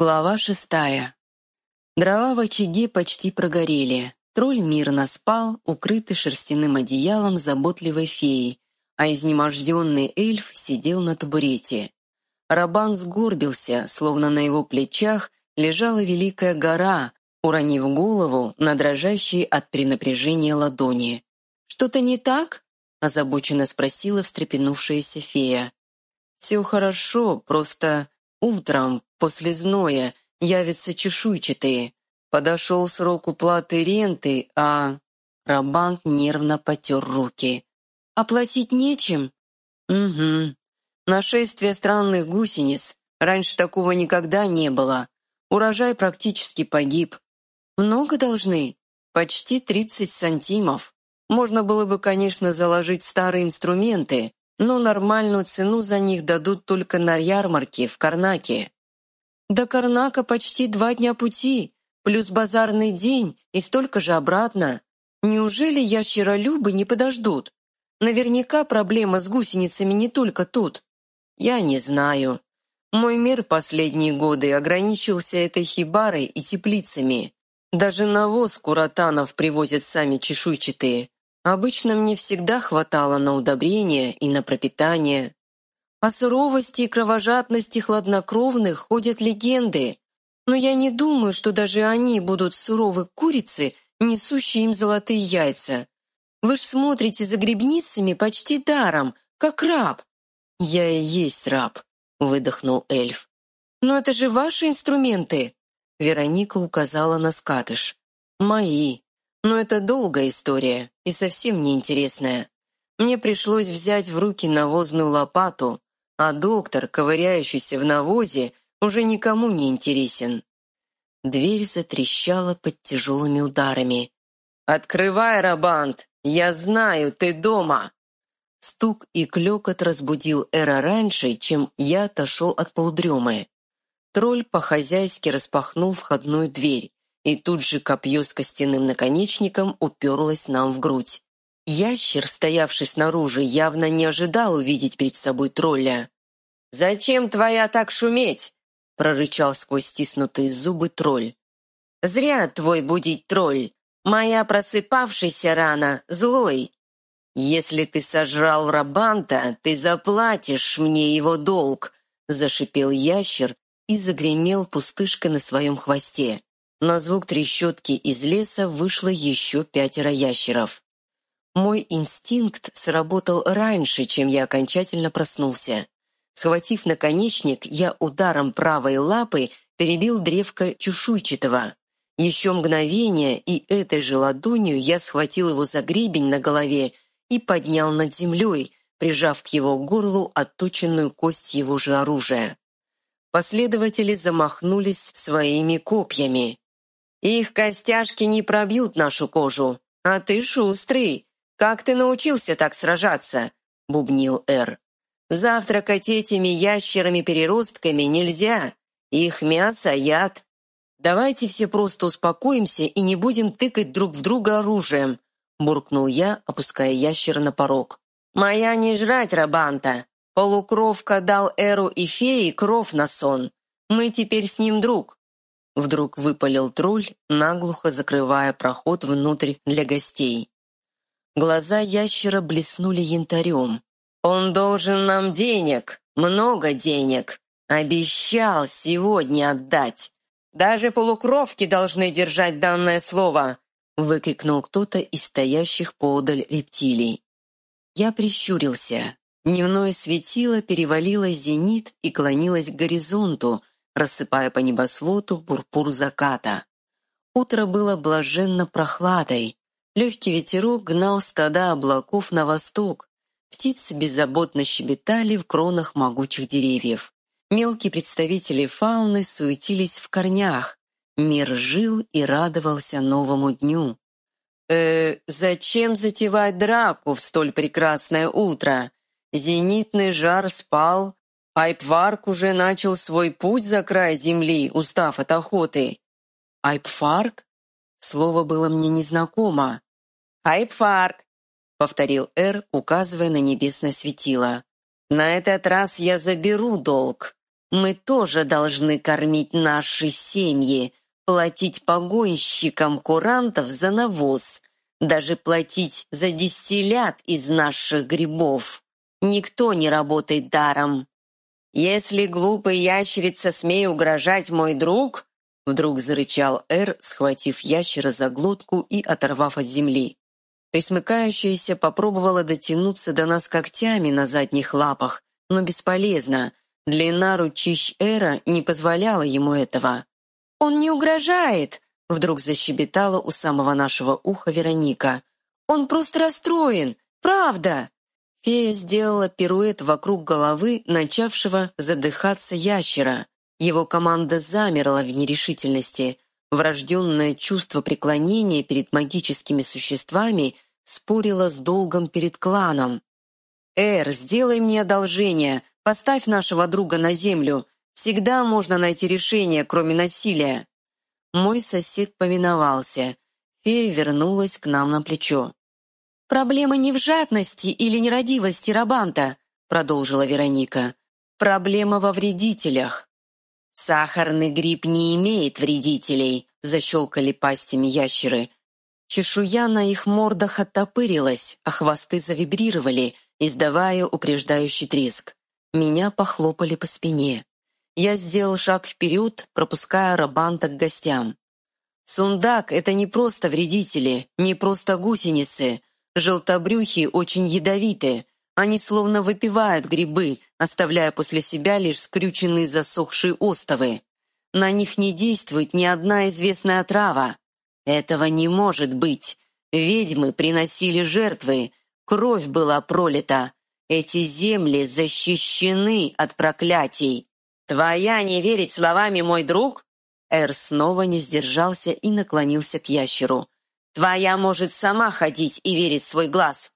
Глава шестая. Дрова в очаге почти прогорели. Тролль мирно спал, укрытый шерстяным одеялом заботливой феи, а изнеможденный эльф сидел на табурете. Рабан сгорбился, словно на его плечах лежала великая гора, уронив голову на дрожащие от перенапряжения ладони. «Что-то не так?» – озабоченно спросила встрепенувшаяся фея. «Все хорошо, просто утром После зноя явятся чешуйчатые. Подошел срок уплаты ренты, а... Рабанк нервно потер руки. «Оплатить нечем?» «Угу. Нашествие странных гусениц. Раньше такого никогда не было. Урожай практически погиб. Много должны? Почти 30 сантимов. Можно было бы, конечно, заложить старые инструменты, но нормальную цену за них дадут только на ярмарке в Карнаке. До Карнака почти два дня пути, плюс базарный день и столько же обратно. Неужели ящеролюбы не подождут? Наверняка проблема с гусеницами не только тут. Я не знаю. Мой мир последние годы ограничился этой хибарой и теплицами. Даже навоз куратанов привозят сами чешуйчатые. Обычно мне всегда хватало на удобрения и на пропитание. О суровости и кровожадности хладнокровных ходят легенды, но я не думаю, что даже они будут суровы курицы, несущие им золотые яйца. Вы ж смотрите за грибницами почти даром, как раб. Я и есть раб, выдохнул эльф. Но это же ваши инструменты. Вероника указала на скатыш. Мои. Но это долгая история и совсем неинтересная. Мне пришлось взять в руки навозную лопату, а доктор, ковыряющийся в навозе, уже никому не интересен. Дверь затрещала под тяжелыми ударами. «Открывай, Рабант! Я знаю, ты дома!» Стук и клекот разбудил Эра раньше, чем я отошел от полудремы. Тролль по-хозяйски распахнул входную дверь, и тут же копье с костяным наконечником уперлось нам в грудь. Ящер, стоявший снаружи, явно не ожидал увидеть перед собой тролля. «Зачем твоя так шуметь?» — прорычал сквозь стиснутые зубы тролль. «Зря твой будить тролль. Моя просыпавшаяся рана злой. Если ты сожрал Рабанта, ты заплатишь мне его долг», — зашипел ящер и загремел пустышка на своем хвосте. На звук трещотки из леса вышло еще пятеро ящеров. Мой инстинкт сработал раньше, чем я окончательно проснулся. Схватив наконечник, я ударом правой лапы перебил древко чешуйчатого. Еще мгновение, и этой же ладонью я схватил его за гребень на голове и поднял над землей, прижав к его горлу отточенную кость его же оружия. Последователи замахнулись своими копьями. «Их костяшки не пробьют нашу кожу, а ты шустрый!» «Как ты научился так сражаться?» — бубнил Эр. «Завтракать этими ящерами-переростками нельзя. Их мясо — яд. Давайте все просто успокоимся и не будем тыкать друг в друга оружием», — буркнул я, опуская ящера на порог. «Моя не жрать, Рабанта. Полукровка дал Эру и феи кров на сон. Мы теперь с ним друг». Вдруг выпалил тролль, наглухо закрывая проход внутрь для гостей. Глаза ящера блеснули янтарем. «Он должен нам денег, много денег. Обещал сегодня отдать. Даже полукровки должны держать данное слово!» выкрикнул кто-то из стоящих поодаль рептилий. Я прищурился. Дневное светило перевалило зенит и клонилось к горизонту, рассыпая по небосводу пурпур заката. Утро было блаженно прохладой, Легкий ветерок гнал стада облаков на восток. Птицы беззаботно щебетали в кронах могучих деревьев. Мелкие представители фауны суетились в корнях. Мир жил и радовался новому дню. «Э, зачем затевать драку в столь прекрасное утро? Зенитный жар спал, Айпварк уже начал свой путь за край земли, устав от охоты». «Айпфарк?» Слово было мне незнакомо. «Айпфарк!» — повторил Эр, указывая на небесное светило. «На этот раз я заберу долг. Мы тоже должны кормить наши семьи, платить погонщикам курантов за навоз, даже платить за дистиллят из наших грибов. Никто не работает даром. Если глупый ящерица смеет угрожать мой друг, вдруг зарычал Эр, схватив ящера за глотку и оторвав от земли. Присмыкающаяся попробовала дотянуться до нас когтями на задних лапах, но бесполезно. Длина ручищ Эра не позволяла ему этого. «Он не угрожает!» — вдруг защебетала у самого нашего уха Вероника. «Он просто расстроен! Правда!» Фея сделала пируэт вокруг головы начавшего задыхаться ящера. Его команда замерла в нерешительности. Врожденное чувство преклонения перед магическими существами спорило с долгом перед кланом. «Эр, сделай мне одолжение, поставь нашего друга на землю. Всегда можно найти решение, кроме насилия». Мой сосед повиновался. Фея вернулась к нам на плечо. «Проблема не в жадности или нерадивости Рабанта», продолжила Вероника. «Проблема во вредителях». «Сахарный гриб не имеет вредителей», защелкали пастями ящеры. Чешуя на их мордах оттопырилась, а хвосты завибрировали, издавая упреждающий треск. Меня похлопали по спине. Я сделал шаг вперед, пропуская Рабанта к гостям. «Сундак — это не просто вредители, не просто гусеницы. Желтобрюхи очень ядовиты. Они словно выпивают грибы, оставляя после себя лишь скрюченные засохшие остовы. На них не действует ни одна известная трава. Этого не может быть. Ведьмы приносили жертвы, кровь была пролита. Эти земли защищены от проклятий. Твоя не верить словами, мой друг? Эр снова не сдержался и наклонился к ящеру. Твоя может сама ходить и верить в свой глаз».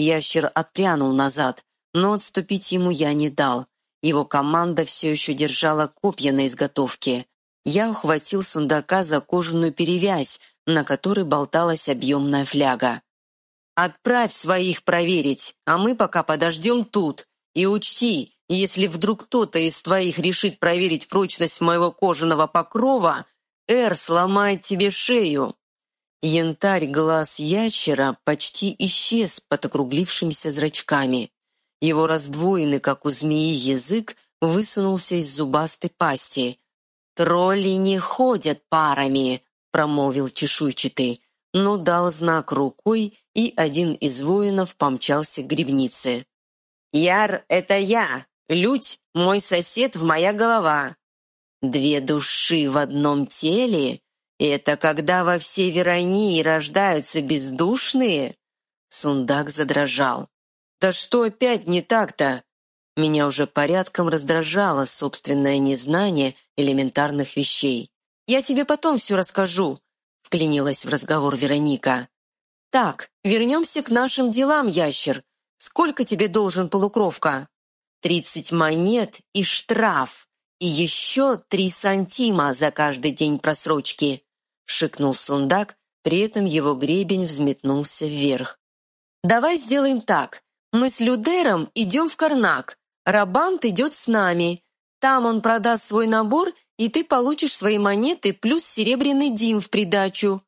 Ящер отпрянул назад, но отступить ему я не дал. Его команда все еще держала копья на изготовке. Я ухватил сундука за кожаную перевязь, на которой болталась объемная фляга. «Отправь своих проверить, а мы пока подождем тут. И учти, если вдруг кто-то из твоих решит проверить прочность моего кожаного покрова, Эр сломает тебе шею». Янтарь глаз ящера почти исчез под округлившимися зрачками. Его раздвоенный, как у змеи, язык высунулся из зубастой пасти. «Тролли не ходят парами», — промолвил чешуйчатый, но дал знак рукой, и один из воинов помчался к грибнице. «Яр — это я, Людь — мой сосед в моя голова». «Две души в одном теле?» «Это когда во всей Веронии рождаются бездушные?» Сундак задрожал. «Да что опять не так-то?» Меня уже порядком раздражало собственное незнание элементарных вещей. «Я тебе потом все расскажу», — вклинилась в разговор Вероника. «Так, вернемся к нашим делам, ящер. Сколько тебе должен полукровка?» «Тридцать монет и штраф, и еще три сантима за каждый день просрочки шикнул сундак, при этом его гребень взметнулся вверх. «Давай сделаем так. Мы с Людером идем в Карнак. Рабант идет с нами. Там он продаст свой набор, и ты получишь свои монеты плюс серебряный дим в придачу».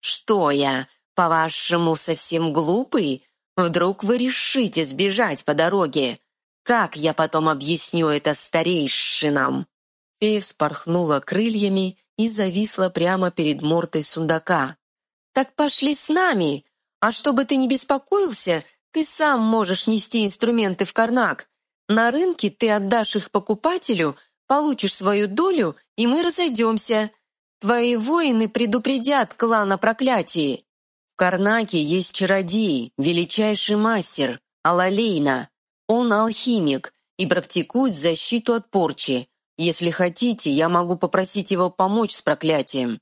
«Что я, по-вашему, совсем глупый? Вдруг вы решите сбежать по дороге? Как я потом объясню это старейшинам?» Фея вспорхнула крыльями и зависла прямо перед мортой сундака. «Так пошли с нами! А чтобы ты не беспокоился, ты сам можешь нести инструменты в Карнак. На рынке ты отдашь их покупателю, получишь свою долю, и мы разойдемся. Твои воины предупредят клан о проклятии. В Карнаке есть чародей, величайший мастер, Алалейна. Он алхимик и практикует защиту от порчи. Если хотите, я могу попросить его помочь с проклятием».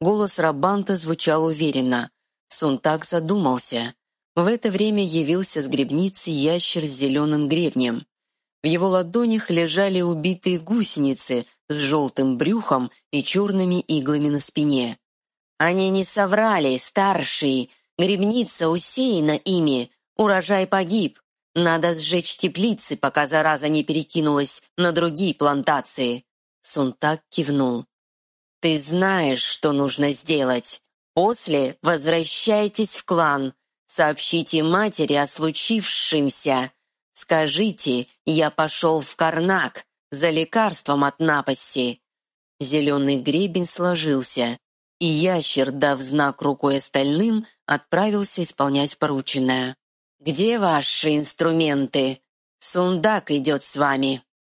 Голос Рабанта звучал уверенно. Сунтак задумался. В это время явился с гребницы ящер с зеленым гребнем. В его ладонях лежали убитые гусеницы с желтым брюхом и черными иглами на спине. «Они не соврали, старший. Гребница усеяна ими. Урожай погиб. Надо сжечь теплицы, пока зараза не перекинулась на другие плантации. Сунтак кивнул. Ты знаешь, что нужно сделать. После возвращайтесь в клан. Сообщите матери о случившемся. Скажите, я пошел в Карнак за лекарством от напасти. Зеленый гребень сложился, и ящер, дав знак рукой остальным, отправился исполнять порученное. «Где ваши инструменты? Сундак идет с вами».